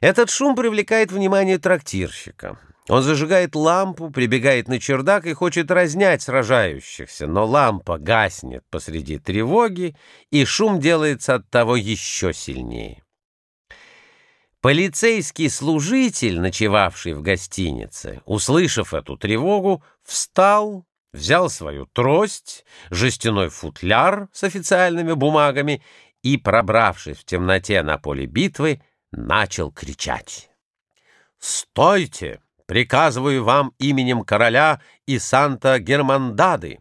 Этот шум привлекает внимание трактирщика. Он зажигает лампу, прибегает на чердак и хочет разнять сражающихся, но лампа гаснет посреди тревоги, и шум делается от того еще сильнее. Полицейский служитель, ночевавший в гостинице, услышав эту тревогу, встал, взял свою трость, жестяной футляр с официальными бумагами и, пробравшись в темноте на поле битвы, начал кричать. «Стойте! Приказываю вам именем короля и Санта-Германдады!»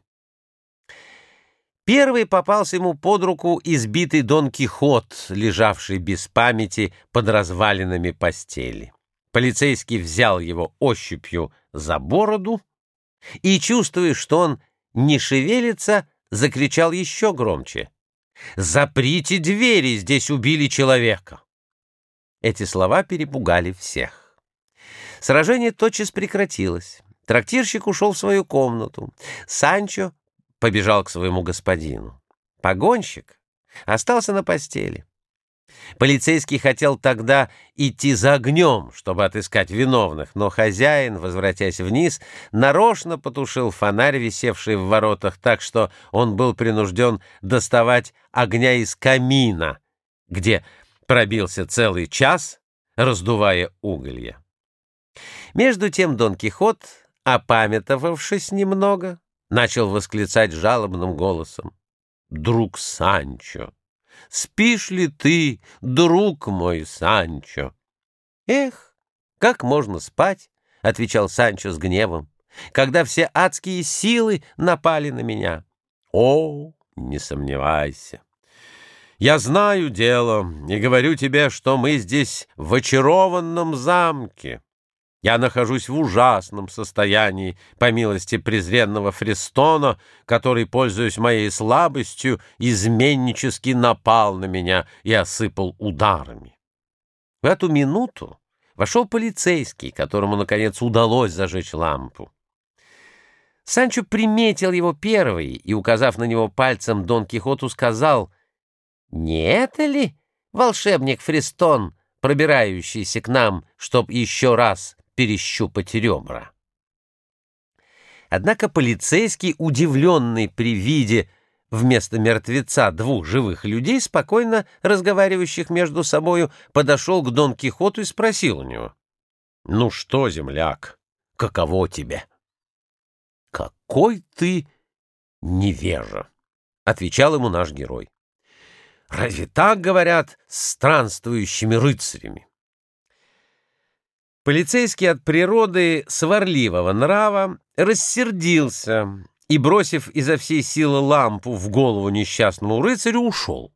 Первый попался ему под руку избитый Дон Кихот, лежавший без памяти под развалинами постели. Полицейский взял его ощупью за бороду и, чувствуя, что он не шевелится, закричал еще громче. «Заприте двери, здесь убили человека!» Эти слова перепугали всех. Сражение тотчас прекратилось. Трактирщик ушел в свою комнату. Санчо побежал к своему господину. Погонщик остался на постели. Полицейский хотел тогда идти за огнем, чтобы отыскать виновных, но хозяин, возвратясь вниз, нарочно потушил фонарь, висевший в воротах, так что он был принужден доставать огня из камина, где пробился целый час, раздувая уголья. Между тем Дон Кихот, опамятовавшись немного, начал восклицать жалобным голосом. «Друг Санчо! Спишь ли ты, друг мой Санчо?» «Эх, как можно спать?» — отвечал Санчо с гневом, «когда все адские силы напали на меня». «О, не сомневайся!» Я знаю дело и говорю тебе, что мы здесь в очарованном замке. Я нахожусь в ужасном состоянии, по милости презренного Фристона, который, пользуясь моей слабостью, изменнически напал на меня и осыпал ударами. В эту минуту вошел полицейский, которому, наконец, удалось зажечь лампу. Санчо приметил его первый и, указав на него пальцем, Дон Кихоту сказал — не это ли волшебник Фристон, пробирающийся к нам, чтоб еще раз перещупать ребра? Однако полицейский, удивленный при виде вместо мертвеца двух живых людей, спокойно разговаривающих между собою, подошел к Дон Кихоту и спросил у него. — Ну что, земляк, каково тебе? — Какой ты невежа! — отвечал ему наш герой. Разве так говорят странствующими рыцарями? Полицейский от природы сварливого нрава рассердился и, бросив изо всей силы лампу в голову несчастному рыцарю, ушел.